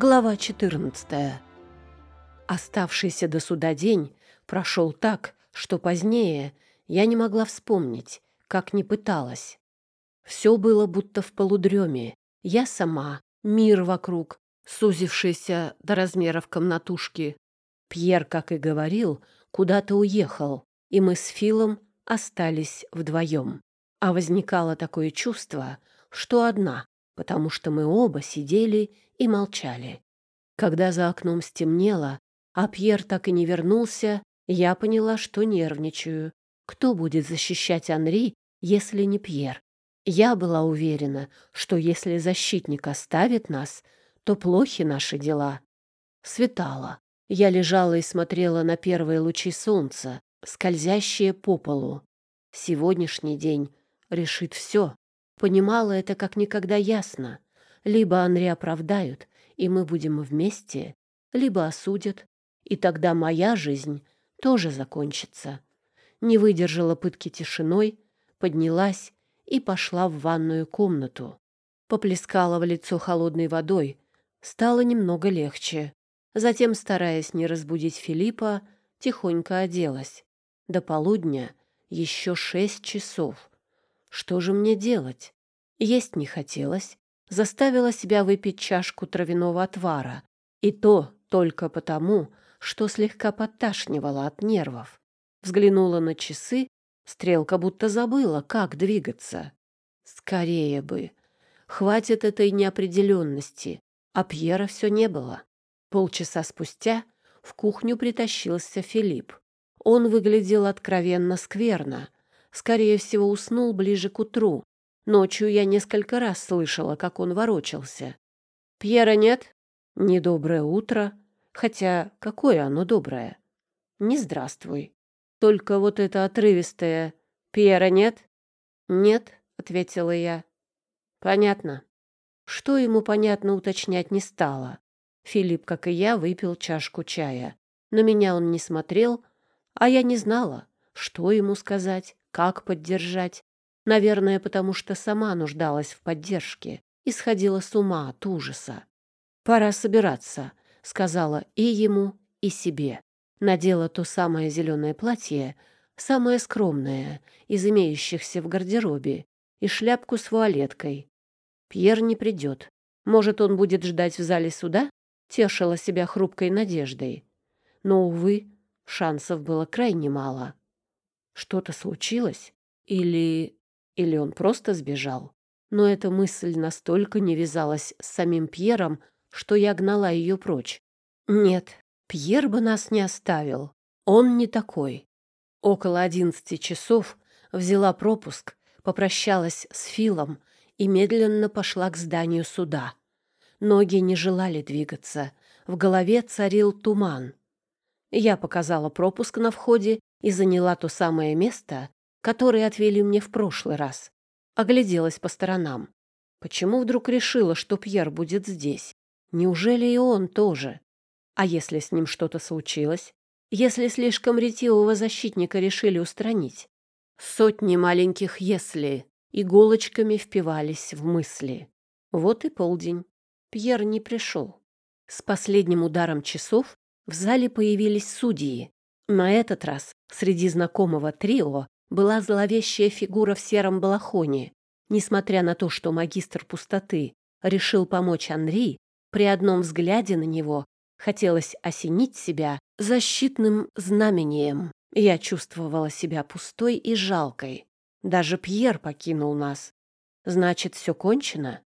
Глава 14. Оставшийся до суда день прошел так, что позднее я не могла вспомнить, как не пыталась. Все было будто в полудреме. Я сама, мир вокруг, сузившийся до размеров комнатушки. Пьер, как и говорил, куда-то уехал, и мы с Филом остались вдвоем. А возникало такое чувство, что одна, потому что мы оба сидели и молчали. Когда за окном стемнело, а Пьер так и не вернулся, я поняла, что нервничаю. Кто будет защищать Анри, если не Пьер? Я была уверена, что если защитник оставит нас, то плохи наши дела. Светало. Я лежала и смотрела на первые лучи солнца, скользящие по полу. Сегодняшний день решит все. Понимала это как никогда ясно. Либо Анри оправдают, и мы будем вместе, либо осудят, и тогда моя жизнь тоже закончится. Не выдержала пытки тишиной, поднялась и пошла в ванную комнату. Поплескала в лицо холодной водой. Стало немного легче. Затем, стараясь не разбудить Филиппа, тихонько оделась. До полудня еще шесть часов. Что же мне делать? Есть не хотелось. Заставила себя выпить чашку травяного отвара. И то только потому, что слегка подташнивала от нервов. Взглянула на часы, стрелка будто забыла, как двигаться. Скорее бы. Хватит этой неопределенности. А Пьера все не было. Полчаса спустя в кухню притащился Филипп. Он выглядел откровенно скверно. Скорее всего, уснул ближе к утру. Ночью я несколько раз слышала, как он ворочался. «Пьера нет?» «Недоброе утро. Хотя какое оно доброе?» «Не здравствуй. Только вот это отрывистое. Пьера нет?» «Нет», — ответила я. «Понятно». Что ему понятно уточнять не стало. Филипп, как и я, выпил чашку чая. На меня он не смотрел, а я не знала, что ему сказать, как поддержать. Наверное, потому что сама нуждалась в поддержке и сходила с ума от ужаса. «Пора собираться», — сказала и ему, и себе. Надела то самое зеленое платье, самое скромное из имеющихся в гардеробе, и шляпку с вуалеткой. Пьер не придет. Может, он будет ждать в зале суда? Тешила себя хрупкой надеждой. Но, увы, шансов было крайне мало. Что-то случилось? Или... Или он просто сбежал? Но эта мысль настолько не вязалась с самим Пьером, что я гнала ее прочь. Нет, Пьер бы нас не оставил. Он не такой. Около одиннадцати часов взяла пропуск, попрощалась с Филом и медленно пошла к зданию суда. Ноги не желали двигаться. В голове царил туман. Я показала пропуск на входе и заняла то самое место, которое отвели мне в прошлый раз. Огляделась по сторонам. Почему вдруг решила, что Пьер будет здесь? Неужели и он тоже? А если с ним что-то случилось? Если слишком ретивого защитника решили устранить? Сотни маленьких «если» иголочками впивались в мысли. Вот и полдень. Пьер не пришел. С последним ударом часов в зале появились судьи. На этот раз среди знакомого трио была зловещая фигура в сером балахоне. Несмотря на то, что магистр пустоты решил помочь Анри, при одном взгляде на него хотелось осенить себя защитным знамением. Я чувствовала себя пустой и жалкой. Даже Пьер покинул нас. Значит, все кончено?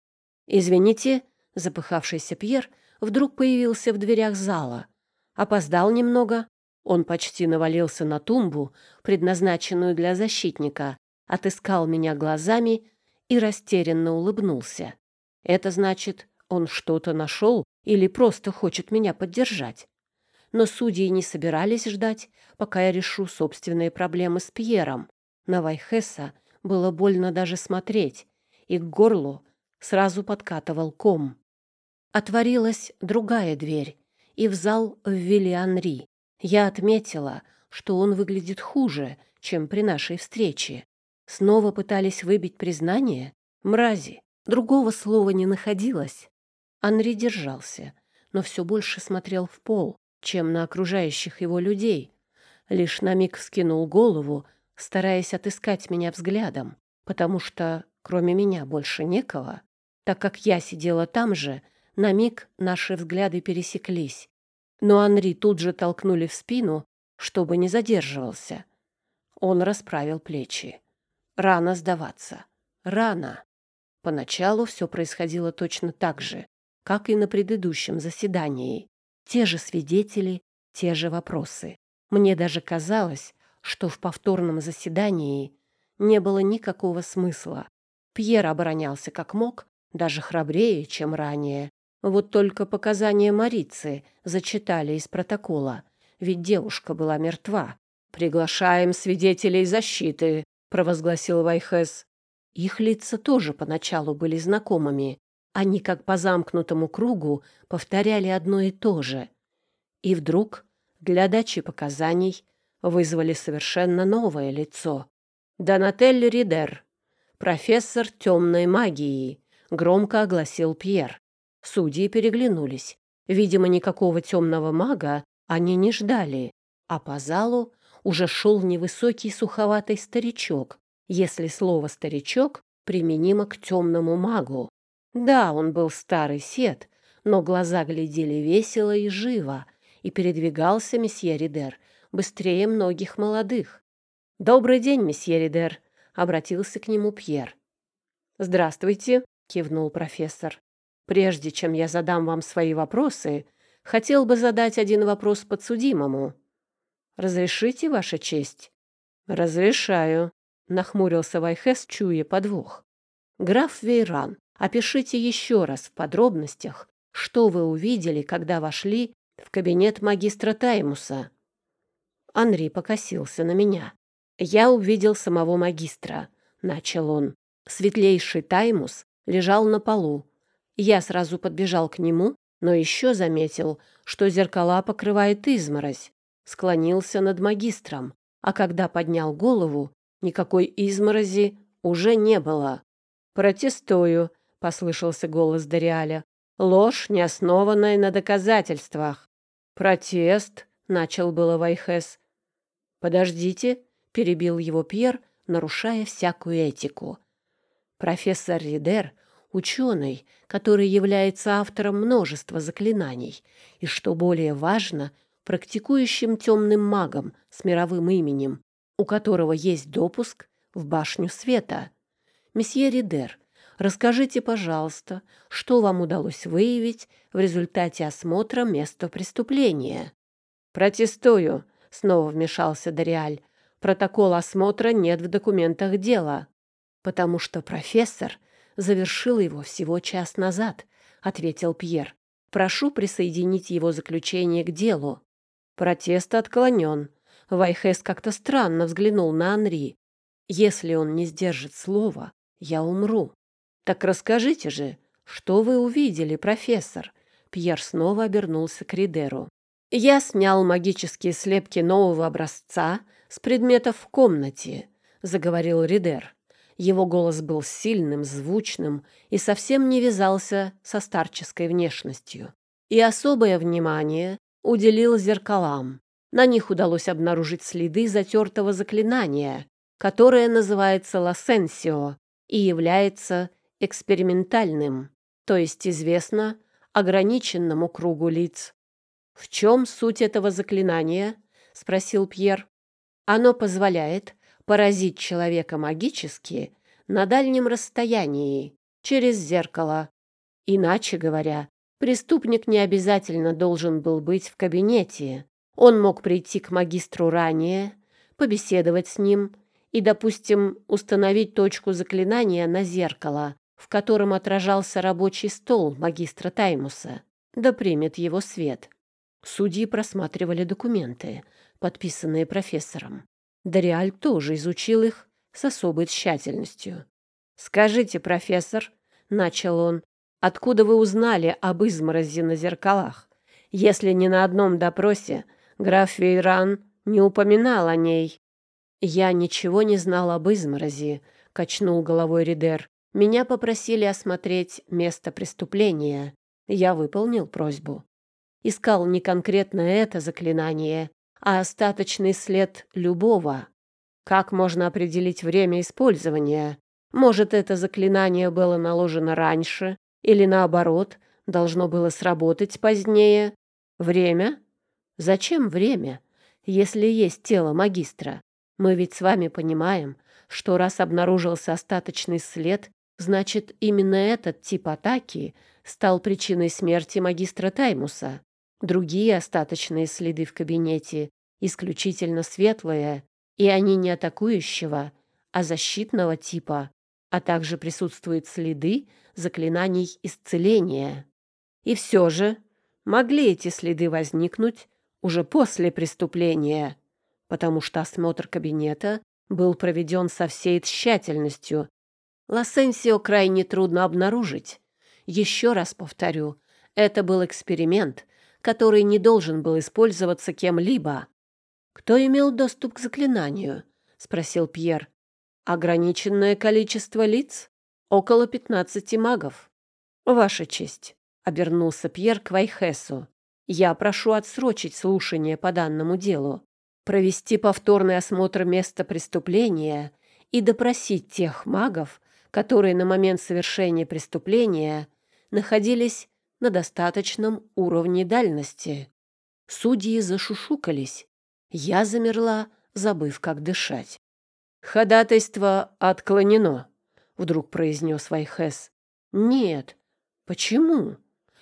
Извините, запыхавшийся Пьер вдруг появился в дверях зала. Опоздал немного. Он почти навалился на тумбу, предназначенную для защитника, отыскал меня глазами и растерянно улыбнулся. Это значит, он что-то нашел или просто хочет меня поддержать. Но судьи не собирались ждать, пока я решу собственные проблемы с Пьером. На Вайхеса было больно даже смотреть, и к горлу сразу подкатывал ком. Отворилась другая дверь, и в зал ввели Анри. Я отметила, что он выглядит хуже, чем при нашей встрече. Снова пытались выбить признание? Мрази. Другого слова не находилось. Анри держался, но все больше смотрел в пол, чем на окружающих его людей. Лишь на миг вскинул голову, стараясь отыскать меня взглядом, потому что кроме меня больше некого. Так как я сидела там же, на миг наши взгляды пересеклись. Но Анри тут же толкнули в спину, чтобы не задерживался. Он расправил плечи. Рано сдаваться. Рано. Поначалу все происходило точно так же, как и на предыдущем заседании. Те же свидетели, те же вопросы. Мне даже казалось, что в повторном заседании не было никакого смысла. Пьер оборонялся как мог, даже храбрее, чем ранее. Вот только показания Марицы зачитали из протокола, ведь девушка была мертва. «Приглашаем свидетелей защиты», — провозгласил Вайхес. Их лица тоже поначалу были знакомыми. Они, как по замкнутому кругу, повторяли одно и то же. И вдруг, для дачи показаний, вызвали совершенно новое лицо. «Донатель Ридер, профессор темной магии», — громко огласил Пьер. Судьи переглянулись. Видимо, никакого темного мага они не ждали, а по залу уже шел невысокий суховатый старичок, если слово «старичок» применимо к темному магу. Да, он был старый сет, но глаза глядели весело и живо, и передвигался месье Ридер быстрее многих молодых. «Добрый день, месье Ридер», — обратился к нему Пьер. «Здравствуйте», — кивнул профессор. «Прежде чем я задам вам свои вопросы, хотел бы задать один вопрос подсудимому. Разрешите, Ваша честь?» «Разрешаю», — нахмурился Вайхес, чуя подвох. «Граф Вейран, опишите еще раз в подробностях, что вы увидели, когда вошли в кабинет магистра Таймуса?» Анри покосился на меня. «Я увидел самого магистра», — начал он. Светлейший Таймус лежал на полу. Я сразу подбежал к нему, но еще заметил, что зеркала покрывает изморозь. Склонился над магистром, а когда поднял голову, никакой изморози уже не было. «Протестую», — послышался голос Дориаля. «Ложь, не основанная на доказательствах». «Протест», — начал было Вайхес. «Подождите», — перебил его Пьер, нарушая всякую этику. Профессор Ридер — ученый, который является автором множества заклинаний и, что более важно, практикующим темным магом с мировым именем, у которого есть допуск в башню света. Месье Ридер, расскажите, пожалуйста, что вам удалось выявить в результате осмотра места преступления? Протестую, снова вмешался Дориаль. Протокол осмотра нет в документах дела, потому что профессор завершил его всего час назад, ответил Пьер. Прошу присоединить его заключение к делу. Протест отклонен. Вайхес как-то странно взглянул на Анри. Если он не сдержит слова, я умру. Так расскажите же, что вы увидели, профессор? Пьер снова обернулся к Ридеру. Я снял магические слепки нового образца с предметов в комнате, заговорил Ридер. Его голос был сильным, звучным и совсем не вязался со старческой внешностью. И особое внимание уделил зеркалам. На них удалось обнаружить следы затертого заклинания, которое называется лассенсио и является экспериментальным, то есть известно ограниченному кругу лиц. «В чем суть этого заклинания?» — спросил Пьер. «Оно позволяет поразить человека магически на дальнем расстоянии, через зеркало. Иначе говоря, Преступник не обязательно должен был быть в кабинете. Он мог прийти к магистру ранее, побеседовать с ним и, допустим, установить точку заклинания на зеркало, в котором отражался рабочий стол магистра Таймуса. Да примет его свет. Судьи просматривали документы, подписанные профессором. Дориаль тоже изучил их с особой тщательностью. «Скажите, профессор», — начал он, Откуда вы узнали об изморози на зеркалах, если ни на одном допросе граф Вейран не упоминал о ней? Я ничего не знал об изморози, качнул головой Ридер. Меня попросили осмотреть место преступления. Я выполнил просьбу. искал не конкретно это заклинание, а остаточный след любого. Как можно определить время использования? Может, это заклинание было наложено раньше, или наоборот, должно было сработать позднее? Время? Зачем время, если есть тело магистра? Мы ведь с вами понимаем, что раз обнаружился остаточный след, значит, именно этот тип атаки стал причиной смерти магистра Таймуса. Другие остаточные следы в кабинете исключительно светлые, и они не атакующего, а защитного типа, а также присутствуют следы заклинаний исцеления. И все же могли эти следы возникнуть уже после преступления, потому что осмотр кабинета был проведен со всей тщательностью. Лосенсио крайне трудно обнаружить. Еще раз повторю, это был эксперимент, который не должен был использоваться кем-либо. «Кто имел доступ к заклинанию?» — спросил Пьер. «Ограниченное количество лиц? Около пятнадцати магов». «Ваша честь», — обернулся Пьер к Вайхесу. «Я прошу отсрочить слушание по данному делу, провести повторный осмотр места преступления и допросить тех магов, которые на момент совершения преступления находились на достаточном уровне дальности. Судьи зашушукались. Я замерла, забыв, как дышать. «Ходатайство отклонено», — вдруг произнес Вайхес. «Нет. Почему?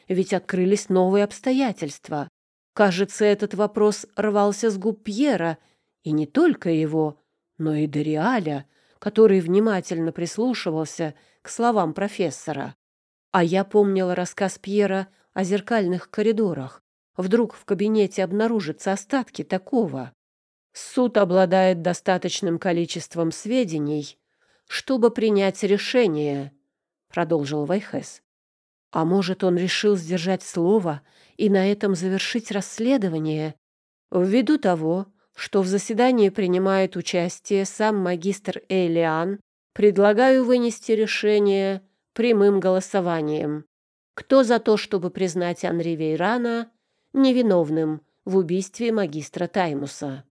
Ведь открылись новые обстоятельства. Кажется, этот вопрос рвался с губ Пьера, и не только его, но и Дориаля, который внимательно прислушивался к словам профессора. А я помнила рассказ Пьера о зеркальных коридорах. Вдруг в кабинете обнаружатся остатки такого. Суд обладает достаточным количеством сведений, чтобы принять решение, продолжил Вайхес. А может, он решил сдержать слово и на этом завершить расследование, ввиду того, что в заседании принимает участие сам магистр Эйлиан, предлагаю вынести решение прямым голосованием. Кто за то, чтобы признать Анри Вейрана невиновным в убийстве магистра Таймуса?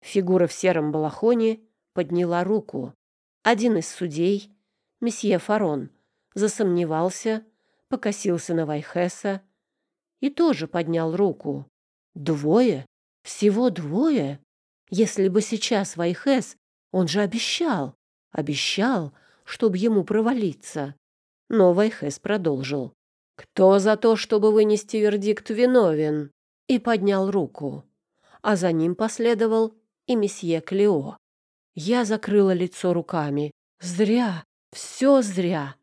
Фигура в сером балахоне подняла руку. Один из судей, месье Фарон, засомневался, покосился на Вайхеса и тоже поднял руку. Двое? Всего двое? Если бы сейчас Вайхес, он же обещал, обещал, чтобы ему провалиться. Но Вайхес продолжил. «Кто за то, чтобы вынести вердикт виновен?» И поднял руку. А за ним последовал и месье Клео. Я закрыла лицо руками. Зря, все зря.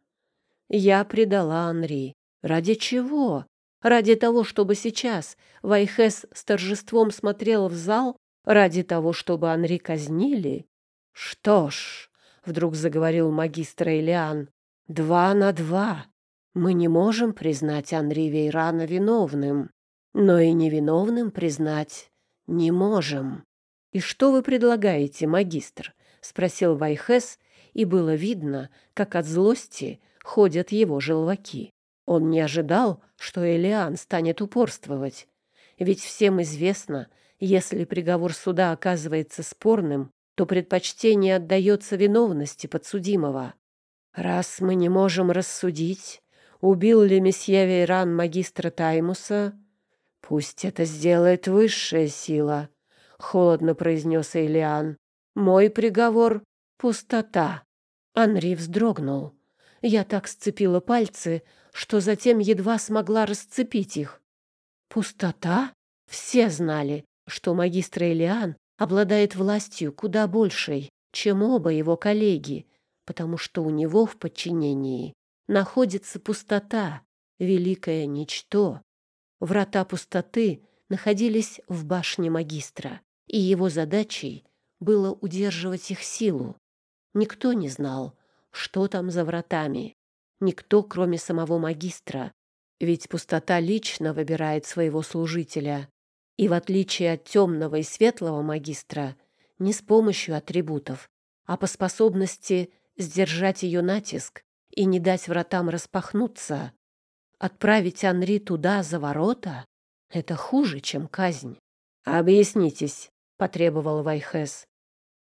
Я предала Анри. Ради чего? Ради того, чтобы сейчас Вайхес с торжеством смотрел в зал? Ради того, чтобы Анри казнили? Что ж, вдруг заговорил магистр Элиан, Два на два. Мы не можем признать Анри Вейрана виновным, но и невиновным признать не можем. «И что вы предлагаете, магистр?» — спросил Вайхес, и было видно, как от злости ходят его желваки. Он не ожидал, что Элиан станет упорствовать. Ведь всем известно, если приговор суда оказывается спорным, то предпочтение отдается виновности подсудимого. Раз мы не можем рассудить, убил ли месье Вейран магистра Таймуса, пусть это сделает высшая сила, — холодно произнес Эйлиан. Мой приговор — пустота. Анри вздрогнул. Я так сцепила пальцы, что затем едва смогла расцепить их. Пустота? Все знали, что магистр Элиан обладает властью куда большей, чем оба его коллеги, потому что у него в подчинении находится пустота, великое ничто. Врата пустоты находились в башне магистра, и его задачей было удерживать их силу. Никто не знал, что там за вратами. Никто, кроме самого магистра. Ведь пустота лично выбирает своего служителя. И в отличие от темного и светлого магистра, не с помощью атрибутов, а по способности сдержать ее натиск и не дать вратам распахнуться. Отправить Анри туда, за ворота? Это хуже, чем казнь. «Объяснитесь», — потребовал Вайхес.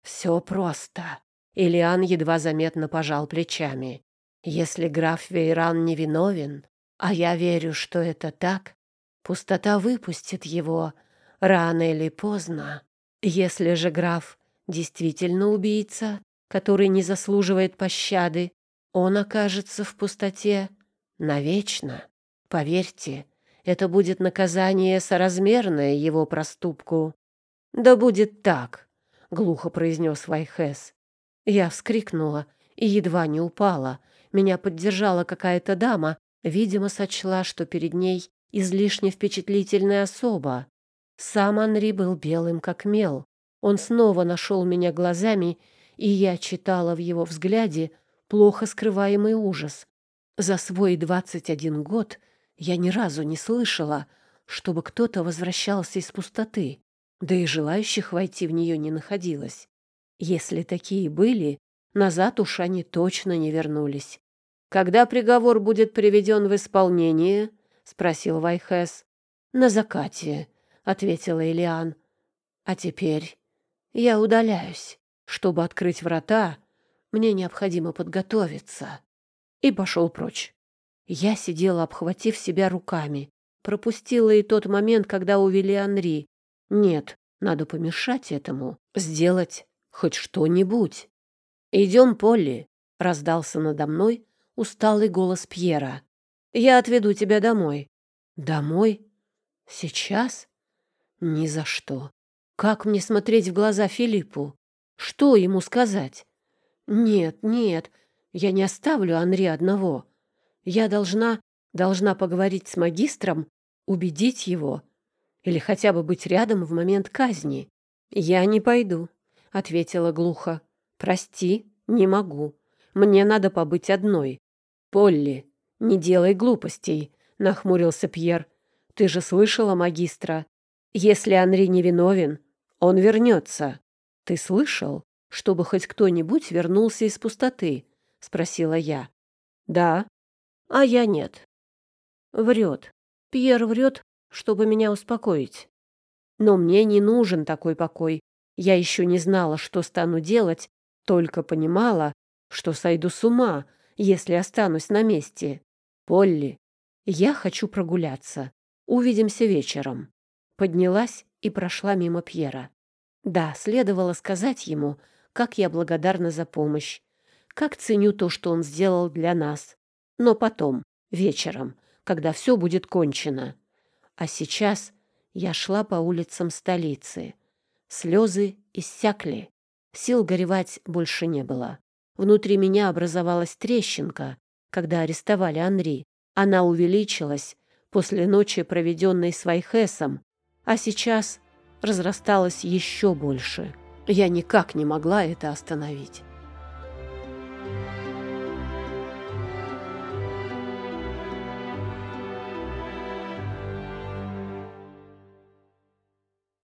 «Все просто». Ильян едва заметно пожал плечами. «Если граф Вейран невиновен, а я верю, что это так, пустота выпустит его рано или поздно. Если же граф действительно убийца, который не заслуживает пощады, он окажется в пустоте навечно. Поверьте, это будет наказание соразмерное его проступку. «Да будет так», — глухо произнес Вайхес. Я вскрикнула и едва не упала. Меня поддержала какая-то дама, видимо, сочла, что перед ней излишне впечатлительная особа. Сам Анри был белым, как мел. Он снова нашел меня глазами, и я читала в его взгляде плохо скрываемый ужас. За свой двадцать один год я ни разу не слышала, чтобы кто-то возвращался из пустоты, да и желающих войти в нее не находилось. Если такие были, назад уж они точно не вернулись. «Когда приговор будет приведен в исполнение?» — спросил Вайхес. «На закате», — ответила Элиан. «А теперь я удаляюсь. Чтобы открыть врата, мне необходимо подготовиться». И пошел прочь. Я сидела, обхватив себя руками. Пропустила и тот момент, когда увели Анри. Нет, надо помешать этому, сделать хоть что-нибудь. «Идем, Полли», — раздался надо мной усталый голос Пьера. «Я отведу тебя домой». «Домой? Сейчас? Ни за что. Как мне смотреть в глаза Филиппу? Что ему сказать? Нет, нет, я не оставлю Анри одного. Я должна, должна поговорить с магистром, убедить его или хотя бы быть рядом в момент казни. Я не пойду, ответила глухо. Прости, не могу. Мне надо побыть одной. Полли, не делай глупостей, нахмурился Пьер. Ты же слышала магистра. Если Анри не виновен, он вернется. Ты слышал, чтобы хоть кто-нибудь вернулся из пустоты? спросила я. Да, а я нет. Врет. Пьер врет, чтобы меня успокоить. Но мне не нужен такой покой. Я еще не знала, что стану делать, только понимала, что сойду с ума, если останусь на месте. Полли, я хочу прогуляться. Увидимся вечером. Поднялась и прошла мимо Пьера. Да, следовало сказать ему, как я благодарна за помощь, как ценю то, что он сделал для нас. Но потом, вечером, когда все будет кончено. А сейчас я шла по улицам столицы. Слезы иссякли. Сил горевать больше не было. Внутри меня образовалась трещинка, когда арестовали Анри. Она увеличилась после ночи, проведенной с Вайхесом, а сейчас разрасталась еще больше. Я никак не могла это остановить.